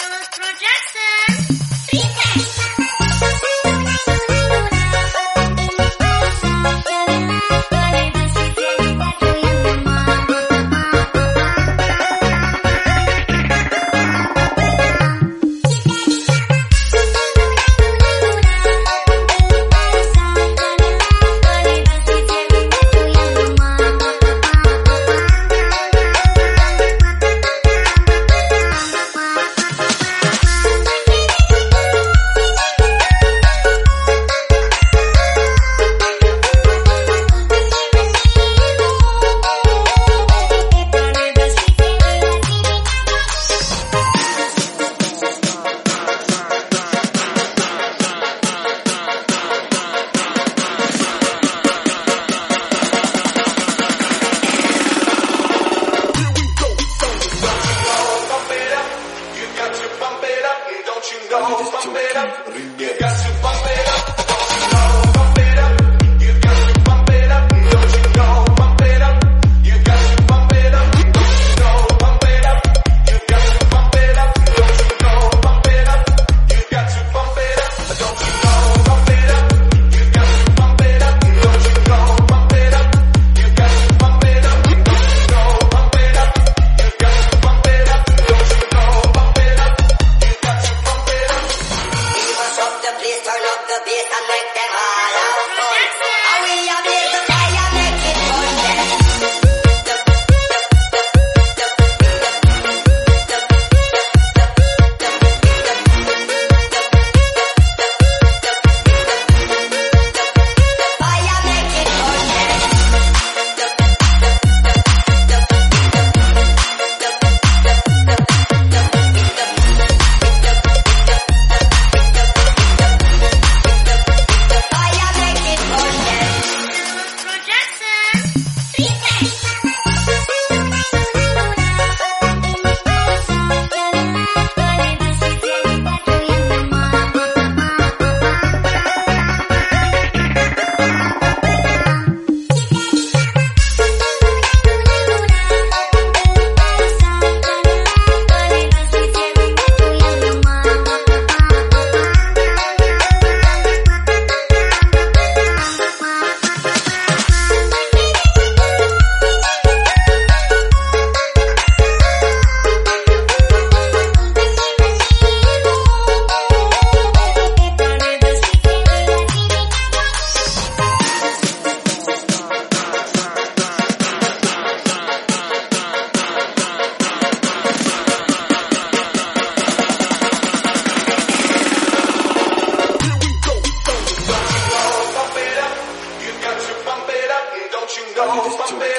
Don't you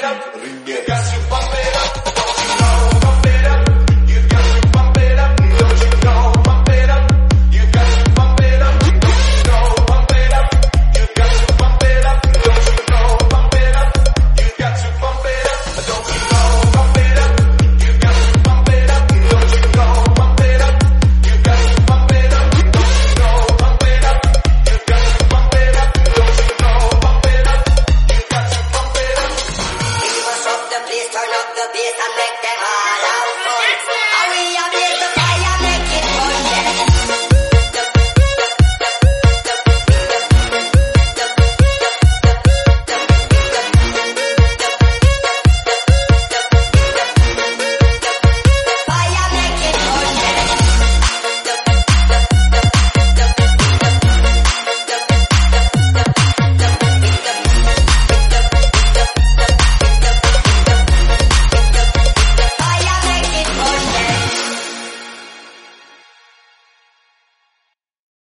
up.